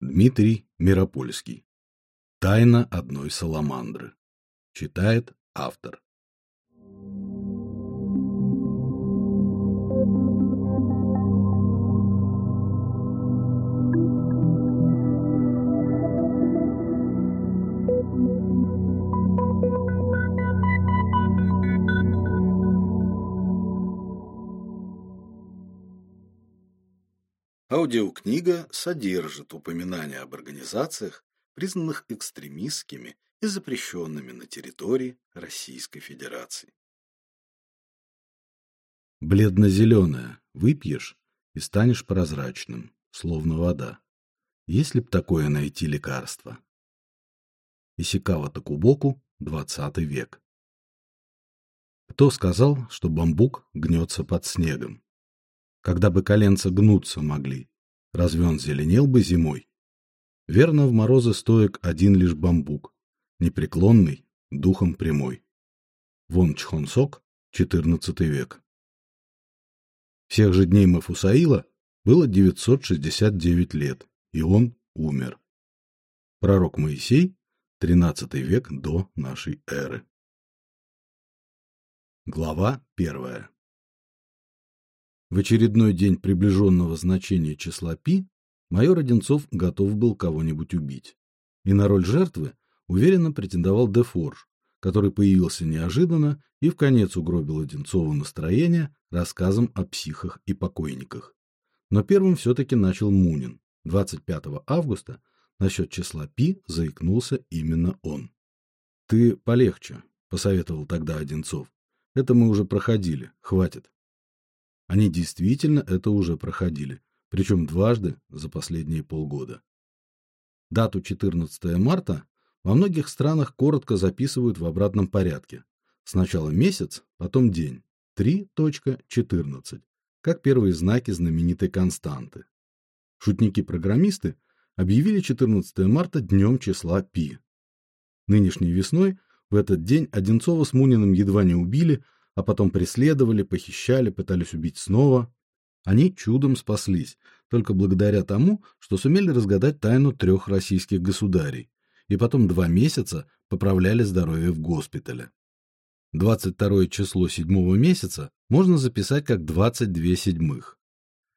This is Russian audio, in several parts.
Дмитрий Миропольский. Тайна одной саламандры. Читает автор. Аудиокнига содержит упоминания об организациях, признанных экстремистскими и запрещенными на территории Российской Федерации. Бледно-зеленая. Выпьешь и станешь прозрачным, словно вода. Если б такое найти лекарство. Исикава Такубоку, двадцатый век. Кто сказал, что бамбук гнется под снегом? Когда бы коленца гнуться могли. Разве он зеленел бы зимой? Верно, в морозы стоек один лишь бамбук, непреклонный, духом прямой. Вон Чхонсок, XIV век. Всех же дней Мафусаила было 969 лет, и он умер. Пророк Моисей, XIII век до нашей эры. Глава первая. В очередной день приближенного значения числа π майор Одинцов готов был кого-нибудь убить. И на роль жертвы уверенно претендовал Дефорж, который появился неожиданно и в конец угробил Одинцову настроение рассказом о психах и покойниках. Но первым все таки начал Мунин. 25 августа насчет числа π заикнулся именно он. Ты полегче, посоветовал тогда Одинцов. Это мы уже проходили, хватит. Они действительно это уже проходили, причем дважды за последние полгода. Дату 14 марта во многих странах коротко записывают в обратном порядке. Сначала месяц, потом день. 3.14. Как первые знаки знаменитой константы. Шутники-программисты объявили 14 марта днем числа π. Нынешней весной в этот день Одинцова с Муниным едва не убили, а потом преследовали, похищали, пытались убить снова. Они чудом спаслись, только благодаря тому, что сумели разгадать тайну трех российских государей, и потом два месяца поправляли здоровье в госпитале. 22 число седьмого месяца можно записать как 22 седьмых.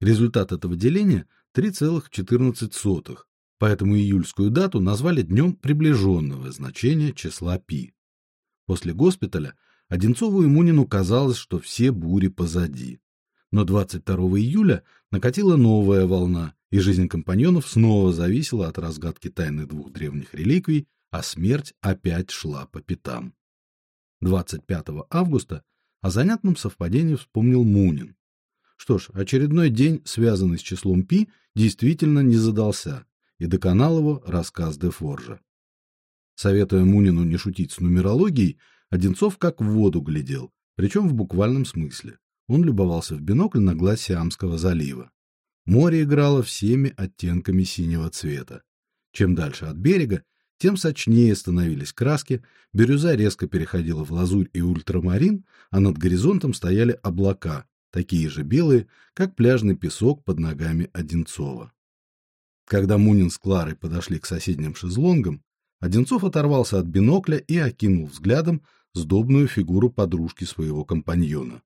Результат этого деления 3,14, поэтому июльскую дату назвали днем приближенного значения числа π. После госпиталя Одинцову и Мунину казалось, что все бури позади. Но 22 июля накатила новая волна, и жизнь компаньонов снова зависела от разгадки тайны двух древних реликвий, а смерть опять шла по пятам. 25 августа о занятном совпадении вспомнил Мунин. Что ж, очередной день, связанный с числом пи, действительно не задался, и доконал его рассказ де Форжа. Советуя Мунину не шутить с нумерологией, Одинцов как в воду глядел, причем в буквальном смысле. Он любовался в бинокль на гладь Сиамского залива. Море играло всеми оттенками синего цвета. Чем дальше от берега, тем сочнее становились краски, бирюза резко переходила в лазурь и ультрамарин, а над горизонтом стояли облака, такие же белые, как пляжный песок под ногами Одинцова. Когда Мунин с Кларой подошли к соседним шезлонгам, Одинцов оторвался от бинокля и окинул взглядом сдобную фигуру подружки своего компаньона.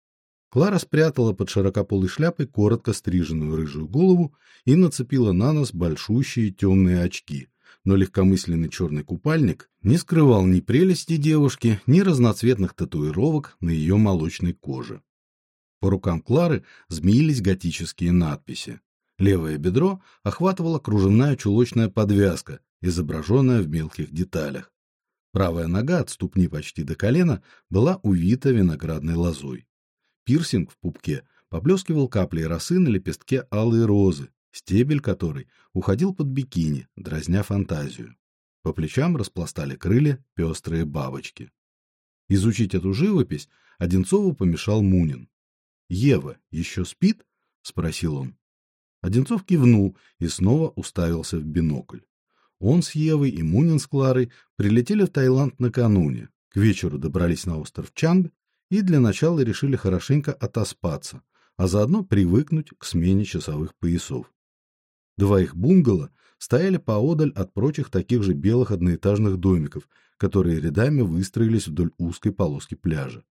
Клара спрятала под широкополой шляпой коротко стриженную рыжую голову и нацепила на нос большущие темные очки, но легкомысленный черный купальник не скрывал ни прелести девушки, ни разноцветных татуировок на ее молочной коже. По рукам Клары змеились готические надписи. Левое бедро охватывала кружевная чулочная подвязка, изображенная в мелких деталях. Правая нога от ступни почти до колена была увита виноградной лозой. Пирсинг в пупке поблескивал каплей росы на лепестке алой розы, стебель которой уходил под бикини, дразня фантазию. По плечам распластали крылья пестрые бабочки. Изучить эту живопись Одинцову помешал Мунин. "Ева еще спит?" спросил он. Одинцов кивнул и снова уставился в бинокль. Он с Евой и Мунин с Кларой прилетели в Таиланд накануне. К вечеру добрались на остров Чанг и для начала решили хорошенько отоспаться, а заодно привыкнуть к смене часовых поясов. Два их бунгало стояли поодаль от прочих таких же белых одноэтажных домиков, которые рядами выстроились вдоль узкой полоски пляжа.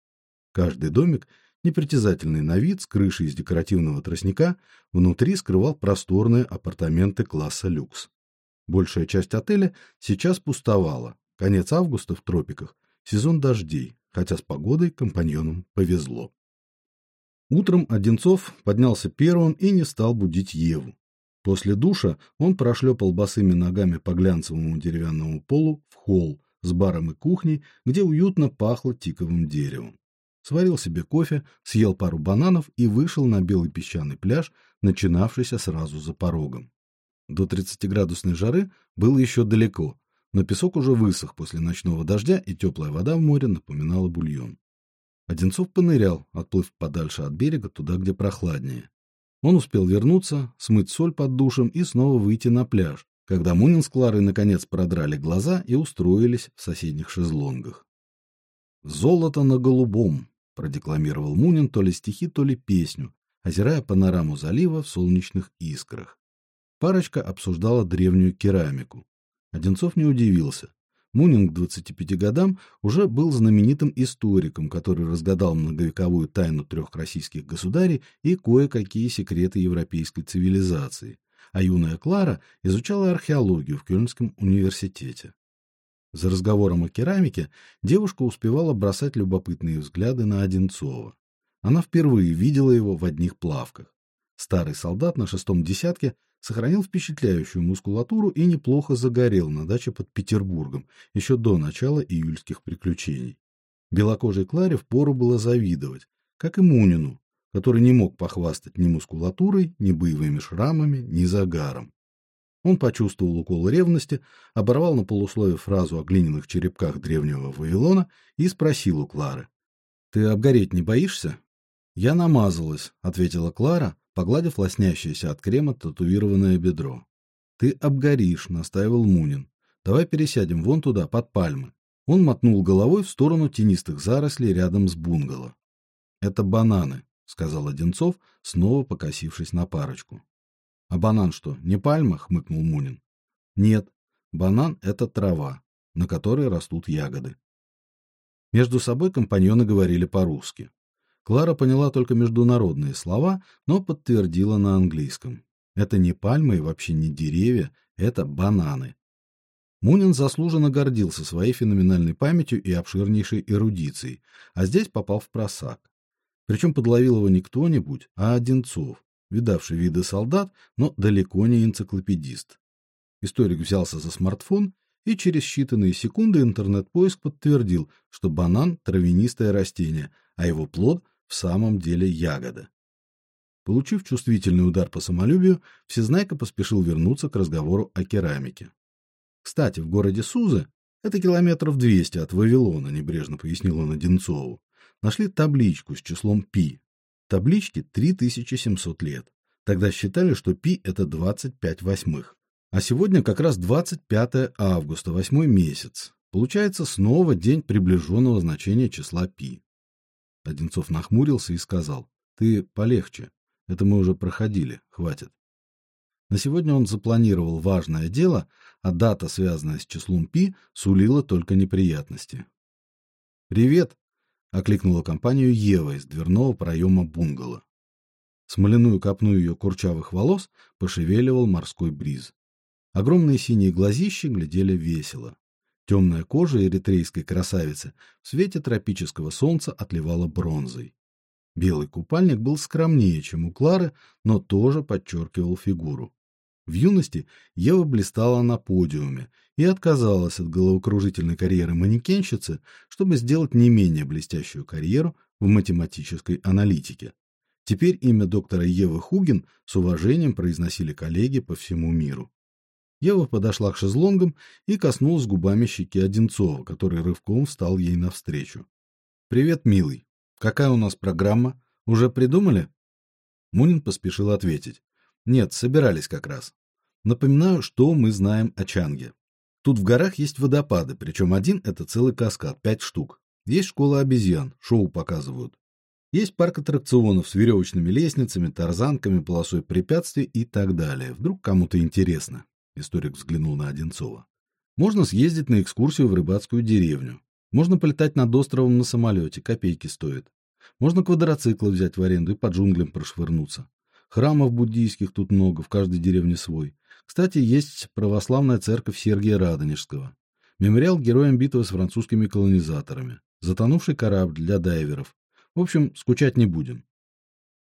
Каждый домик, непритязательный на вид, с крышей из декоративного тростника, внутри скрывал просторные апартаменты класса люкс. Большая часть отеля сейчас пустовала. Конец августа в тропиках, сезон дождей, хотя с погодой компаньонам повезло. Утром Одинцов поднялся первым и не стал будить Еву. После душа он прошлепал босыми ногами по глянцевому деревянному полу в холл с баром и кухней, где уютно пахло тиковым деревом. Сварил себе кофе, съел пару бананов и вышел на белый песчаный пляж, начинавшийся сразу за порогом. До 30-градусной жары было еще далеко, но песок уже высох после ночного дождя, и теплая вода в море напоминала бульон. Одинцов понырял, отплыв подальше от берега, туда, где прохладнее. Он успел вернуться, смыть соль под душем и снова выйти на пляж, когда Мунин с Кларой наконец продрали глаза и устроились в соседних шезлонгах. Золото на голубом, продекламировал Мунин то ли стихи, то ли песню, озирая панораму залива в солнечных искрах. Парочка обсуждала древнюю керамику. Одинцов не удивился. Мунин к 25 годам уже был знаменитым историком, который разгадал многовековую тайну трех российских государей и кое-какие секреты европейской цивилизации, а юная Клара изучала археологию в Кёльнском университете. За разговором о керамике девушка успевала бросать любопытные взгляды на Одинцова. Она впервые видела его в одних плавках. Старый солдат на шестом десятке сохранил впечатляющую мускулатуру и неплохо загорел на даче под Петербургом еще до начала июльских приключений. Белокожей Кларе впору было завидовать, как и Мунину, который не мог похвастать ни мускулатурой, ни боевыми шрамами, ни загаром. Он почувствовал укол ревности, оборвал на полуслове фразу о глиняных черепках древнего Вавилона и спросил у Клары: "Ты обгореть не боишься?" "Я намазалась", ответила Клара, погладив лоснящееся от крема татуированное бедро. Ты обгоришь, настаивал Мунин. Давай пересядем вон туда, под пальмы. Он мотнул головой в сторону тенистых зарослей рядом с бунгало. Это бананы, сказал Одинцов, снова покосившись на парочку. А банан что, не пальма, хмыкнул Мунин. Нет, банан это трава, на которой растут ягоды. Между собой компаньоны говорили по-русски. Клара поняла только международные слова, но подтвердила на английском. Это не пальмы и вообще не деревья, это бананы. Мунин заслуженно гордился своей феноменальной памятью и обширнейшей эрудицией, а здесь попал в просак. Причем подловил его не кто-нибудь, а Одинцов, видавший виды солдат, но далеко не энциклопедист. Историк взялся за смартфон, и через считанные секунды интернет-поиск подтвердил, что банан травянистое растение, а его плод в самом деле ягода. Получив чувствительный удар по самолюбию, Всезнайка поспешил вернуться к разговору о керамике. Кстати, в городе Сузы, это километров двести от Вавилона, небрежно пояснил он Одинцову, нашли табличку с числом пи. Табличке 3700 лет. Тогда считали, что пи это 25 восьмых. А сегодня как раз 25 августа, восьмой месяц. Получается снова день приближенного значения числа пи. Одинцов нахмурился и сказал: "Ты полегче. Это мы уже проходили, хватит". На сегодня он запланировал важное дело, а дата, связанная с числом пи, сулила только неприятности. "Привет", окликнула компанию Ева из дверного проема бунгало. Смоляную копну ее курчавых волос пошевеливал морской бриз. Огромные синие глазища глядели весело. Темная кожа эритрейской красавицы в свете тропического солнца отливала бронзой. Белый купальник был скромнее, чем у Клары, но тоже подчеркивал фигуру. В юности Ева блистала на подиуме и отказалась от головокружительной карьеры манекенщицы, чтобы сделать не менее блестящую карьеру в математической аналитике. Теперь имя доктора Евы Хугин с уважением произносили коллеги по всему миру. Ева подошла к шезлонгам и коснулась губами щеки Одинцова, который рывком встал ей навстречу. Привет, милый. Какая у нас программа? Уже придумали? Мунин поспешил ответить. Нет, собирались как раз. Напоминаю, что мы знаем о Чанге. Тут в горах есть водопады, причем один это целый каскад, пять штук. Есть школа обезьян, шоу показывают. Есть парк аттракционов с веревочными лестницами, тарзанками, полосой препятствий и так далее. Вдруг кому-то интересно. Историк взглянул на Одинцова. Можно съездить на экскурсию в рыбацкую деревню. Можно полетать над островом на самолете, копейки стоит. Можно квадроциклы взять в аренду и по джунглям прошвырнуться. Храмов буддийских тут много, в каждой деревне свой. Кстати, есть православная церковь Сергия Радонежского. Мемориал героям битвы с французскими колонизаторами. Затонувший корабль для дайверов. В общем, скучать не будем.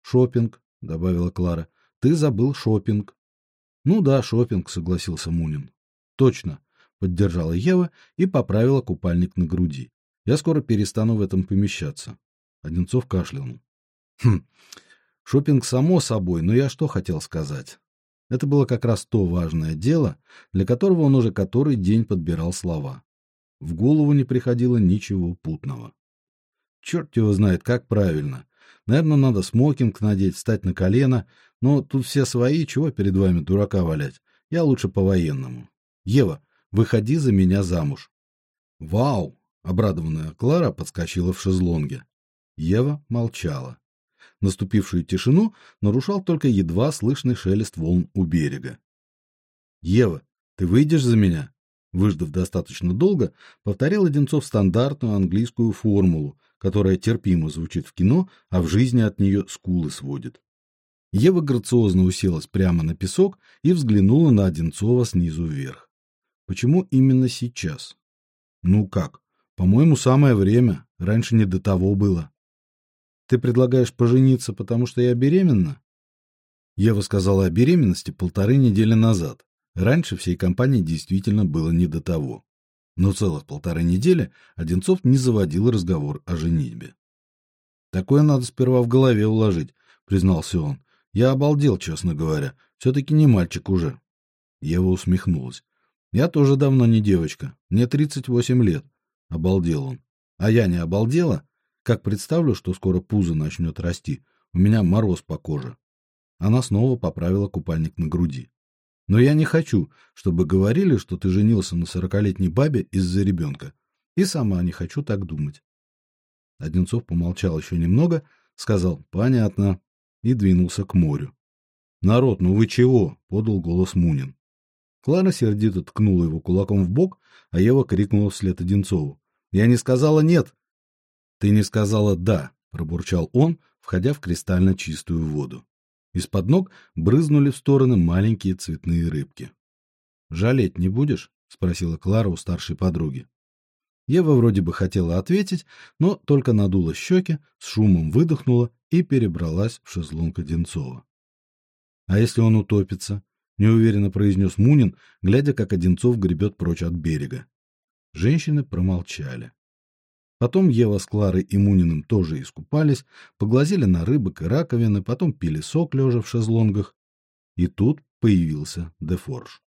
Шопинг, добавила Клара. Ты забыл шопинг. Ну да, шопинг, согласился Мунин. Точно, поддержала Ева и поправила купальник на груди. Я скоро перестану в этом помещаться. Одинцов кашлянул. Хм. Шопинг само собой, но я что хотел сказать? Это было как раз то важное дело, для которого он уже который день подбирал слова. В голову не приходило ничего путного. Черт его знает, как правильно. Наверное, надо смокинг надеть, встать на колено, но тут все свои, чего перед вами дурака валять? Я лучше по-военному. Ева, выходи за меня замуж. Вау! Обрадованная Клара подскочила в шезлонге. Ева молчала. Наступившую тишину нарушал только едва слышный шелест волн у берега. Ева, ты выйдешь за меня? Выждав достаточно долго, повторил Одинцов стандартную английскую формулу, которая терпимо звучит в кино, а в жизни от нее скулы сводит. Ева грациозно уселась прямо на песок и взглянула на Одинцова снизу вверх. Почему именно сейчас? Ну как? По-моему, самое время. Раньше не до того было. Ты предлагаешь пожениться, потому что я беременна? Ева сказала о беременности полторы недели назад. Раньше всей компании действительно было не до того. Но целых полторы недели Одинцов не заводил разговор о женитьбе. Такое надо сперва в голове уложить, признался он. Я обалдел, честно говоря. все таки не мальчик уже. Ева усмехнулась. Я тоже давно не девочка. Мне тридцать восемь лет. Обалдел он. А я не обалдела? Как представлю, что скоро пузо начнет расти, у меня мороз по коже. Она снова поправила купальник на груди. Но я не хочу, чтобы говорили, что ты женился на сорокалетней бабе из-за ребенка. И сама не хочу так думать. Одинцов помолчал еще немного, сказал: "Понятно" и двинулся к морю. "Народ, ну вы чего?" подал голос Мунин. Клара сердито ткнула его кулаком в бок, а Ева крикнула вслед Одинцову: "Я не сказала нет. Ты не сказала да, пробурчал он, входя в кристально чистую воду. Из-под ног брызнули в стороны маленькие цветные рыбки. Жалеть не будешь? спросила Клара у старшей подруги. Ева вроде бы хотела ответить, но только надула щеки, с шумом выдохнула и перебралась в шезлонг Одинцова. А если он утопится? неуверенно произнес Мунин, глядя, как Одинцов гребет прочь от берега. Женщины промолчали. Потом Ева с Кларой и Муниным тоже искупались, поглазели на рыбок и раковины, потом пили сок лежа в шезлонгах. И тут появился Дефорж.